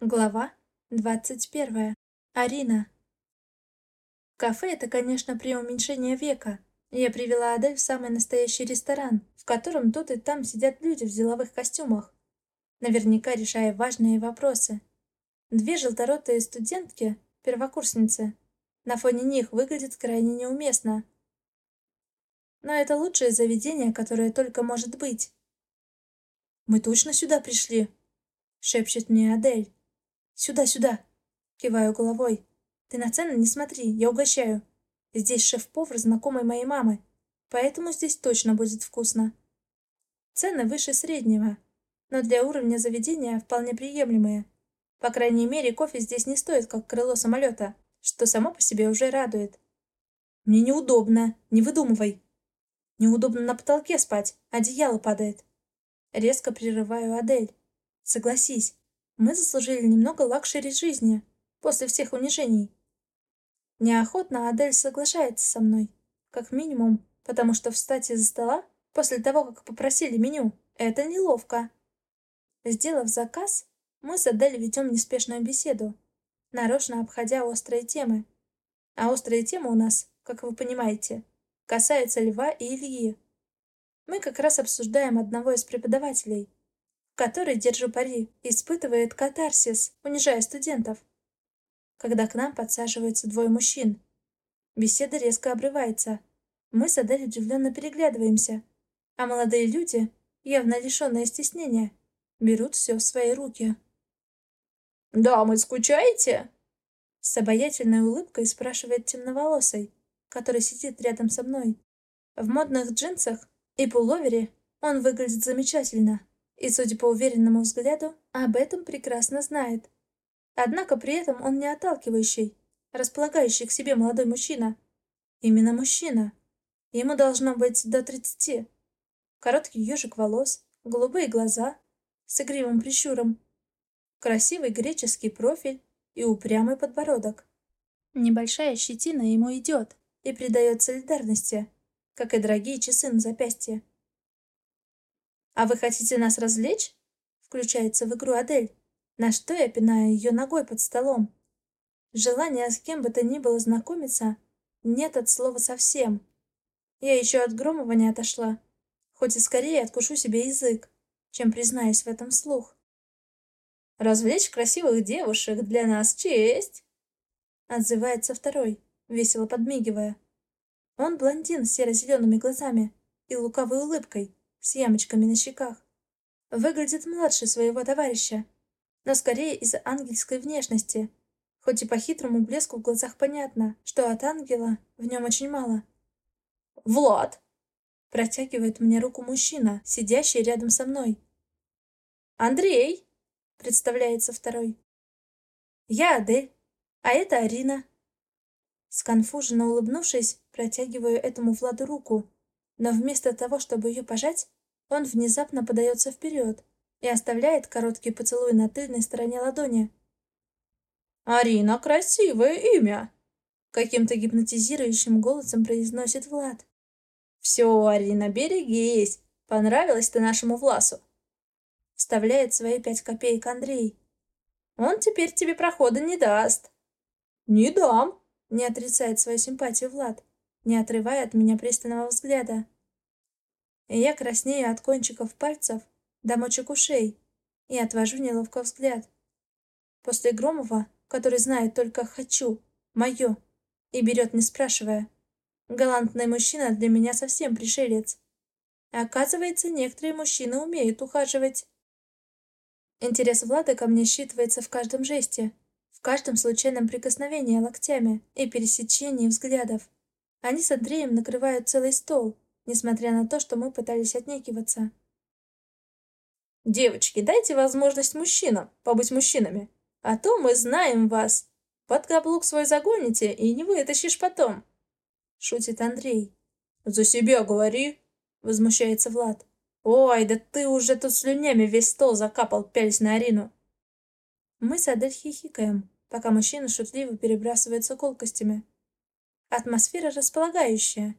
Глава двадцать первая. Арина. Кафе — это, конечно, преуменьшение века. Я привела Адель в самый настоящий ресторан, в котором тут и там сидят люди в деловых костюмах, наверняка решая важные вопросы. Две желторотые студентки, первокурсницы, на фоне них выглядят крайне неуместно. Но это лучшее заведение, которое только может быть. «Мы точно сюда пришли?» — шепчет мне Адель. «Сюда, сюда!» Киваю головой. «Ты на цены не смотри, я угощаю. Здесь шеф-повар знакомой моей мамы, поэтому здесь точно будет вкусно». Цены выше среднего, но для уровня заведения вполне приемлемые. По крайней мере, кофе здесь не стоит, как крыло самолета, что само по себе уже радует. «Мне неудобно, не выдумывай!» «Неудобно на потолке спать, одеяло падает». Резко прерываю Адель. «Согласись, мы заслужили немного лакшери жизни после всех унижений. Неохотно Адель соглашается со мной, как минимум, потому что встать из-за стола после того, как попросили меню, это неловко. Сделав заказ, мы с Адель ведем неспешную беседу, нарочно обходя острые темы. А острые темы у нас, как вы понимаете, касаются Льва и Ильи. Мы как раз обсуждаем одного из преподавателей, который, держу пари, испытывает катарсис, унижая студентов. Когда к нам подсаживаются двое мужчин. Беседа резко обрывается. Мы с Адель удивленно переглядываемся, а молодые люди, явно лишенные стеснения, берут все в свои руки. «Да, мы скучаете?» С обаятельной улыбкой спрашивает темноволосый, который сидит рядом со мной. В модных джинсах и пуловере он выглядит замечательно и, судя по уверенному взгляду, об этом прекрасно знает. Однако при этом он не отталкивающий, располагающий к себе молодой мужчина. Именно мужчина. Ему должно быть до тридцати. Короткий ежик волос, голубые глаза с игривым прищуром, красивый греческий профиль и упрямый подбородок. Небольшая щетина ему идет и придает солидарности, как и дорогие часы на запястье. «А вы хотите нас развлечь?» Включается в игру Адель, на что я пинаю ее ногой под столом. Желания с кем бы то ни было знакомиться нет от слова совсем. Я еще от Громова не отошла, хоть и скорее откушу себе язык, чем признаюсь в этом слух. «Развлечь красивых девушек для нас честь!» Отзывается второй, весело подмигивая. Он блондин с серо-зелеными глазами и лукавой улыбкой, с ямочками на щеках. Выглядит младше своего товарища, но скорее из-за ангельской внешности. Хоть и по хитрому блеску в глазах понятно, что от ангела в нем очень мало. «Влад!» — протягивает мне руку мужчина, сидящий рядом со мной. «Андрей!» — представляется второй. «Я Адель, а это Арина». Сконфуженно улыбнувшись, протягиваю этому Владу руку, но вместо того, чтобы ее пожать, он внезапно подается вперед и оставляет короткий поцелуй на тыльной стороне ладони. «Арина, красивое имя!» Каким-то гипнотизирующим голосом произносит Влад. «Все, Арина, берегись! Понравилось ты нашему Власу!» Вставляет свои пять копеек Андрей. «Он теперь тебе прохода не даст!» «Не дам!» Не отрицает свою симпатию Влад, не отрывая от меня пристального взгляда и я краснею от кончиков пальцев до мочек ушей и отвожу неловко взгляд. После Громова, который знает только «хочу», «моё» и берет не спрашивая, галантный мужчина для меня совсем пришелец. Оказывается, некоторые мужчины умеют ухаживать. Интерес Влада ко мне считывается в каждом жесте, в каждом случайном прикосновении локтями и пересечении взглядов. Они с Андреем накрывают целый стол, несмотря на то, что мы пытались отнекиваться. «Девочки, дайте возможность мужчинам побыть мужчинами, а то мы знаем вас. Под каблук свой загоните и не вытащишь потом», — шутит Андрей. «За себя говори», — возмущается Влад. «Ой, да ты уже тут слюнями весь стол закапал, пялись на Арину». Мы с Адель хихикаем, пока мужчины шутливо перебрасываются колкостями. Атмосфера располагающая,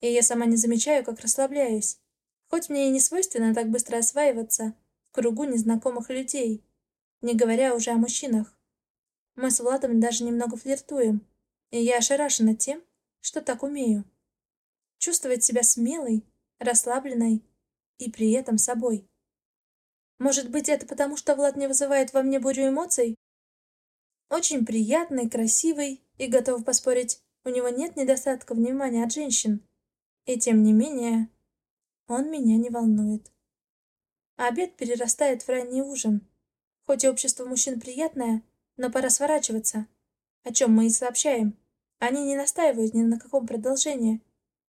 и я сама не замечаю, как расслабляюсь. Хоть мне и не свойственно так быстро осваиваться в кругу незнакомых людей. не говоря уже о мужчинах. Мы с Владом даже немного флиртуем, и я ошарашена тем, что так умею. Чувствовать себя смелой, расслабленной и при этом собой. Может быть, это потому, что Влад не вызывает во мне бурю эмоций? Очень приятный, красивый и, готов поспорить, у него нет недостатка внимания от женщин. И тем не менее, он меня не волнует. обед перерастает в ранний ужин. Хоть и общество мужчин приятное, но пора сворачиваться. О чем мы и сообщаем. Они не настаивают ни на каком продолжении.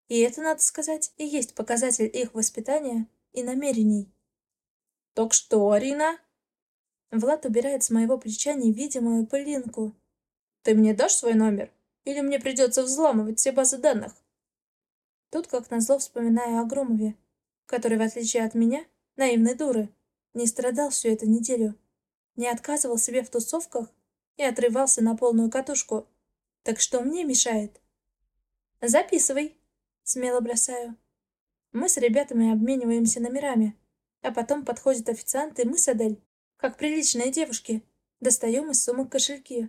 И это, надо сказать, и есть показатель их воспитания и намерений. «Так что, Арина?» Влад убирает с моего плеча невидимую пылинку. «Ты мне дашь свой номер? Или мне придется взламывать все базы данных?» Тут, как назло, вспоминаю о Громове, который, в отличие от меня, наивной дуры, не страдал всю эту неделю, не отказывал себе в тусовках и отрывался на полную катушку. Так что мне мешает? «Записывай», — смело бросаю. Мы с ребятами обмениваемся номерами. А потом подходит официант, и мы с Адель, как приличные девушки, достаем из сумок кошельки.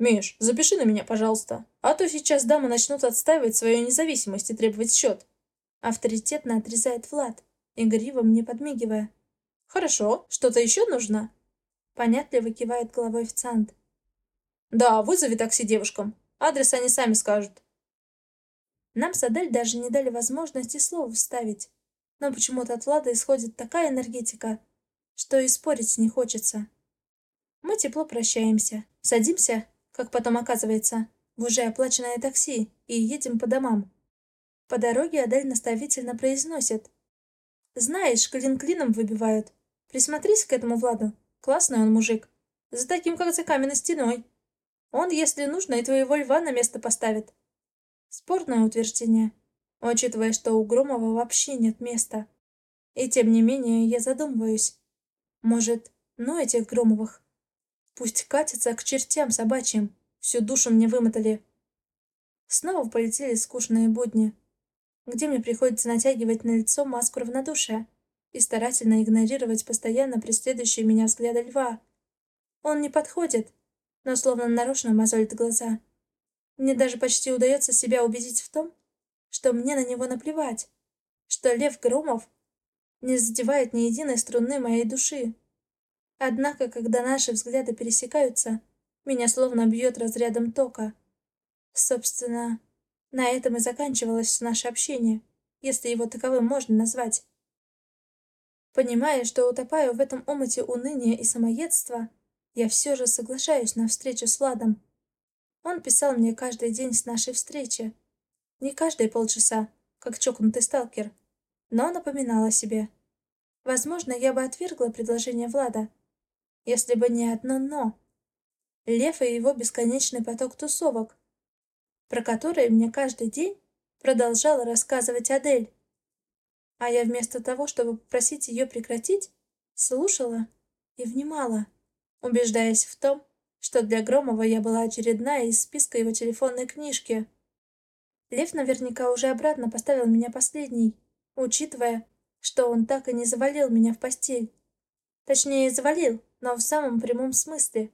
«Миш, запиши на меня, пожалуйста, а то сейчас дамы начнут отстаивать свою независимость и требовать счет». Авторитетно отрезает Влад, игриво мне подмигивая. «Хорошо, что-то еще нужно?» Понятливо кивает головой официант. «Да, вызови такси девушкам. Адрес они сами скажут». Нам с Адель даже не дали возможности слова вставить но почему-то от Влада исходит такая энергетика, что и спорить не хочется. Мы тепло прощаемся, садимся, как потом оказывается, в уже оплаченное такси и едем по домам. По дороге Адель наставительно произносит. «Знаешь, клин клином выбивают. Присмотрись к этому Владу. Классный он мужик. За таким, как за каменной стеной. Он, если нужно, и твоего льва на место поставит». Спорное утверждение, учитывая, что у Громова вообще нет места. И тем не менее я задумываюсь. Может, ну этих Громовых? Пусть катятся к чертям собачьим, всю душу мне вымотали. Снова полетели скучные будни, где мне приходится натягивать на лицо маску равнодушия и старательно игнорировать постоянно преследующие меня взгляды льва. Он не подходит, но словно нарочно мозолит глаза. Мне даже почти удается себя убедить в том, что мне на него наплевать, что Лев Громов не задевает ни единой струны моей души. Однако, когда наши взгляды пересекаются, меня словно бьет разрядом тока. Собственно, на этом и заканчивалось наше общение, если его таковым можно назвать. Понимая, что утопаю в этом омуте уныния и самоедства, я все же соглашаюсь на встречу с Владом. Он писал мне каждый день с нашей встречи, не каждые полчаса, как чокнутый сталкер, но напоминала о себе. Возможно, я бы отвергла предложение Влада, если бы не одно «но». Лев и его бесконечный поток тусовок, про которые мне каждый день продолжала рассказывать Адель. А я вместо того, чтобы попросить ее прекратить, слушала и внимала, убеждаясь в том, что для Громова я была очередная из списка его телефонной книжки — Лев наверняка уже обратно поставил меня последней, учитывая, что он так и не завалил меня в постель. Точнее, завалил, но в самом прямом смысле,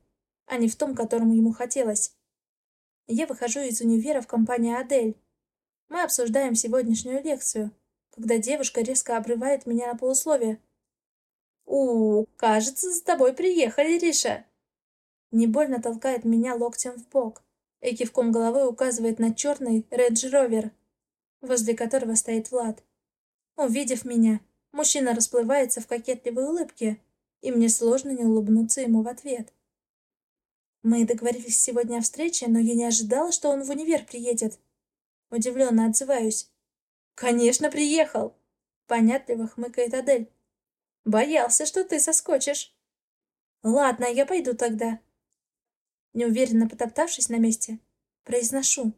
а не в том, которому ему хотелось. Я выхожу из универа в компании Адель. Мы обсуждаем сегодняшнюю лекцию, когда девушка резко обрывает меня на полусловие. «У, кажется, за тобой приехали, Риша!» Не больно толкает меня локтем в бок и кивком головы указывает на черный Рейндж Ровер, возле которого стоит Влад. Увидев меня, мужчина расплывается в кокетливой улыбке, и мне сложно не улыбнуться ему в ответ. Мы договорились сегодня о встрече, но я не ожидала, что он в универ приедет. Удивленно отзываюсь. «Конечно, приехал!» Понятливо хмыкает Адель. «Боялся, что ты соскочишь». «Ладно, я пойду тогда неуверенно потоптавшись на месте, произношу,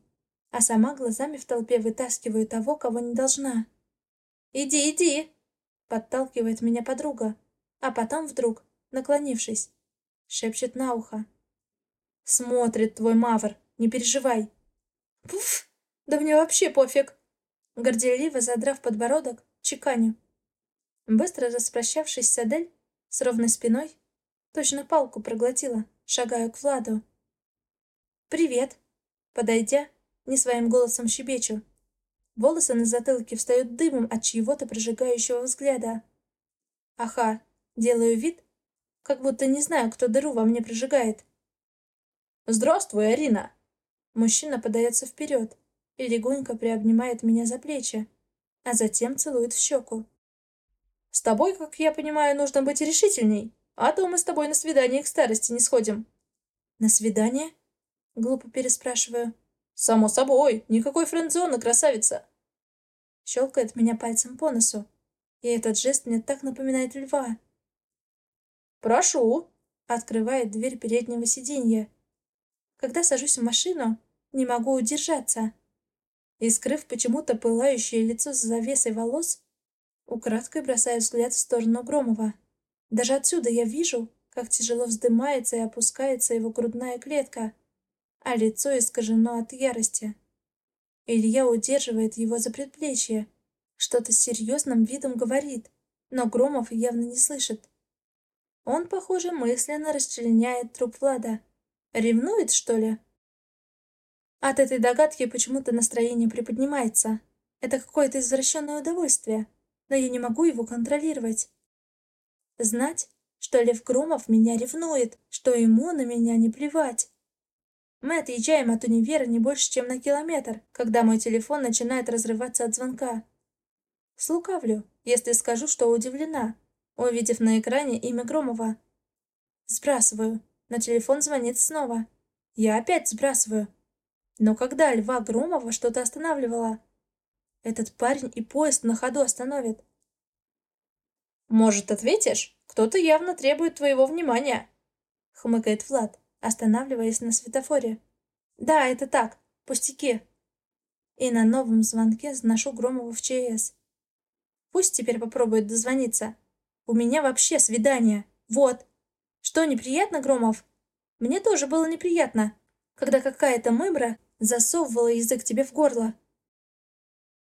а сама глазами в толпе вытаскиваю того, кого не должна. «Иди, иди!» — подталкивает меня подруга, а потом вдруг, наклонившись, шепчет на ухо. «Смотрит твой мавр, не переживай!» «Пуф! Да мне вообще пофиг!» Горделиво задрав подбородок, чеканю. Быстро распрощавшись с Адель, с ровной спиной, Точно палку проглотила. Шагаю к Владу. «Привет!» Подойдя, не своим голосом щебечу. Волосы на затылке встают дымом от чьего-то прожигающего взгляда. Аха, делаю вид, как будто не знаю, кто дыру во мне прожигает. «Здравствуй, Арина!» Мужчина подается вперед и легонько приобнимает меня за плечи, а затем целует в щеку. «С тобой, как я понимаю, нужно быть решительней, а то мы с тобой на свидание к старости не сходим». «На свидание?» Глупо переспрашиваю. «Само собой, никакой френдзоны, красавица!» Щелкает меня пальцем по носу, и этот жест мне так напоминает льва. «Прошу!» Открывает дверь переднего сиденья. Когда сажусь в машину, не могу удержаться. И, скрыв почему-то пылающее лицо с завесой волос, украдкой бросаю взгляд в сторону Громова. Даже отсюда я вижу, как тяжело вздымается и опускается его грудная клетка, а лицо искажено от ярости. Илья удерживает его за предплечье, что-то с серьезным видом говорит, но Громов явно не слышит. Он, похоже, мысленно расчленяет труп Влада. Ревнует, что ли? От этой догадки почему-то настроение приподнимается. Это какое-то извращенное удовольствие, но я не могу его контролировать. Знать, что Лев Громов меня ревнует, что ему на меня не плевать. Мы отъезжаем от универа не больше, чем на километр, когда мой телефон начинает разрываться от звонка. Слукавлю, если скажу, что удивлена, увидев на экране имя Громова. Сбрасываю. На телефон звонит снова. Я опять сбрасываю. Но когда Льва Громова что-то останавливало? Этот парень и поезд на ходу остановит. «Может, ответишь? Кто-то явно требует твоего внимания», — хмыкает Влад останавливаясь на светофоре. «Да, это так, пустяки». И на новом звонке заношу Громову в ЧС. Пусть теперь попробует дозвониться. У меня вообще свидание. Вот. Что, неприятно, Громов? Мне тоже было неприятно, когда какая-то мымра засовывала язык тебе в горло.